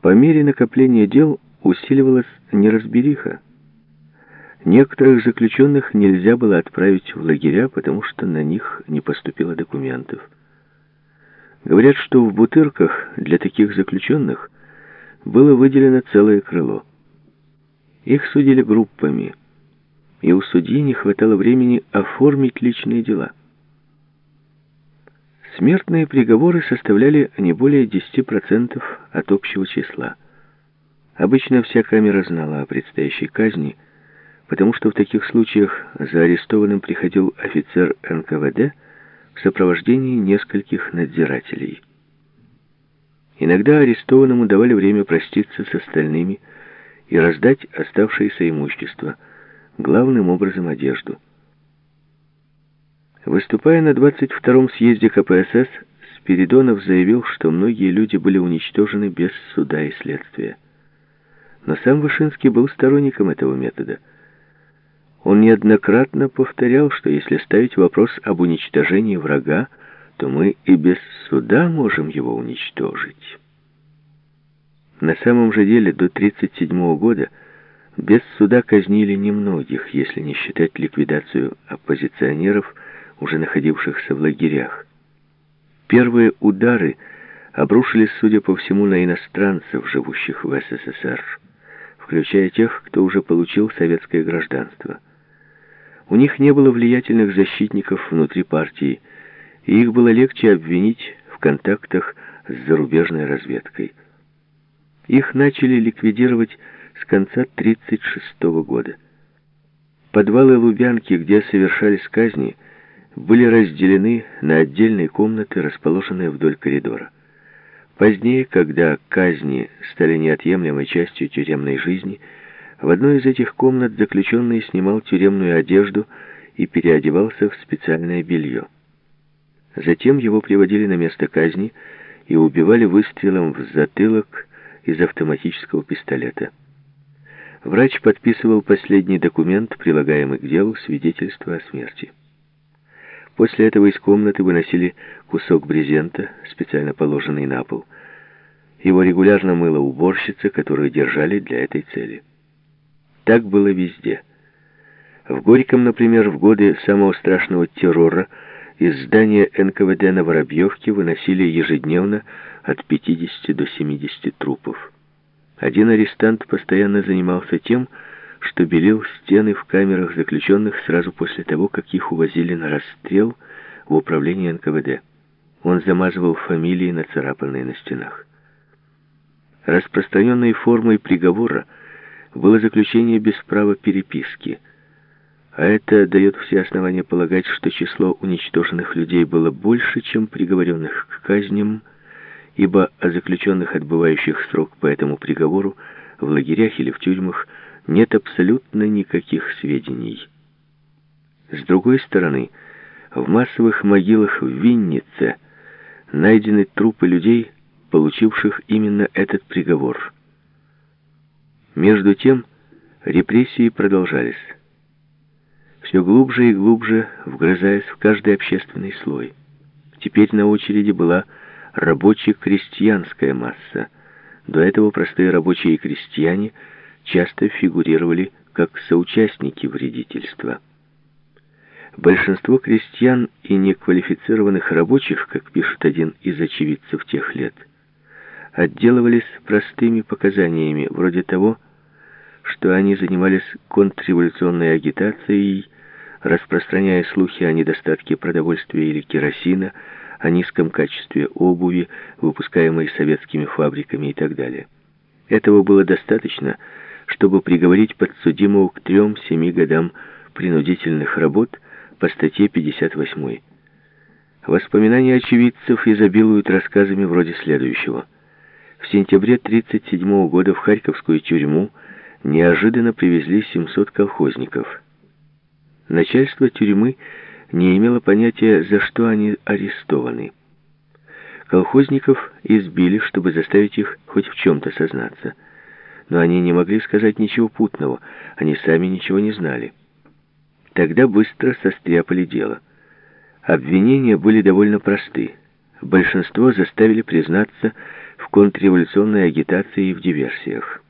По мере накопления дел усиливалась неразбериха. Некоторых заключенных нельзя было отправить в лагеря, потому что на них не поступило документов. Говорят, что в Бутырках для таких заключенных было выделено целое крыло. Их судили группами, и у судьи не хватало времени оформить личные дела. Смертные приговоры составляли не более 10% от общего числа. Обычно вся камера знала о предстоящей казни, потому что в таких случаях за арестованным приходил офицер НКВД в сопровождении нескольких надзирателей. Иногда арестованному давали время проститься с остальными и раздать оставшееся имущество, главным образом одежду. Выступая на 22-м съезде КПСС, Спиридонов заявил, что многие люди были уничтожены без суда и следствия. Но сам Вышинский был сторонником этого метода. Он неоднократно повторял, что если ставить вопрос об уничтожении врага, то мы и без суда можем его уничтожить. На самом же деле до 1937 года без суда казнили немногих, если не считать ликвидацию оппозиционеров, уже находившихся в лагерях. Первые удары обрушились, судя по всему, на иностранцев, живущих в СССР включая тех, кто уже получил советское гражданство. У них не было влиятельных защитников внутри партии, и их было легче обвинить в контактах с зарубежной разведкой. Их начали ликвидировать с конца 1936 года. Подвалы Лубянки, где совершались казни, были разделены на отдельные комнаты, расположенные вдоль коридора. Позднее, когда казни стали неотъемлемой частью тюремной жизни, в одной из этих комнат заключенный снимал тюремную одежду и переодевался в специальное белье. Затем его приводили на место казни и убивали выстрелом в затылок из автоматического пистолета. Врач подписывал последний документ, прилагаемый к делу, свидетельство о смерти. После этого из комнаты выносили кусок брезента, специально положенный на пол. Его регулярно мыла уборщица, которую держали для этой цели. Так было везде. В Горьком, например, в годы самого страшного террора из здания НКВД на Воробьевке выносили ежедневно от 50 до 70 трупов. Один арестант постоянно занимался тем, что белил стены в камерах заключенных сразу после того, как их увозили на расстрел в управление НКВД. Он замазывал фамилии, нацарапанные на стенах. Распространенной формой приговора было заключение без права переписки, а это дает все основания полагать, что число уничтоженных людей было больше, чем приговоренных к казням, ибо о заключенных, отбывающих срок по этому приговору, в лагерях или в тюрьмах, нет абсолютно никаких сведений. С другой стороны, в массовых могилах в Виннице найдены трупы людей, получивших именно этот приговор. Между тем, репрессии продолжались. Все глубже и глубже вгрызаясь в каждый общественный слой. Теперь на очереди была рабоче-крестьянская масса. До этого простые рабочие и крестьяне – часто фигурировали как соучастники вредительства. Большинство крестьян и неквалифицированных рабочих, как пишет один из очевидцев тех лет, отделывались простыми показаниями, вроде того, что они занимались контрреволюционной агитацией, распространяя слухи о недостатке продовольствия или керосина, о низком качестве обуви, выпускаемой советскими фабриками и так далее. Этого было достаточно, чтобы приговорить подсудимого к трем-семи годам принудительных работ по статье 58. Воспоминания очевидцев изобилуют рассказами вроде следующего. В сентябре 1937 года в Харьковскую тюрьму неожиданно привезли 700 колхозников. Начальство тюрьмы не имело понятия, за что они арестованы. Колхозников избили, чтобы заставить их хоть в чем-то сознаться – но они не могли сказать ничего путного, они сами ничего не знали. Тогда быстро состряпали дело. Обвинения были довольно просты. Большинство заставили признаться в контрреволюционной агитации и в диверсиях.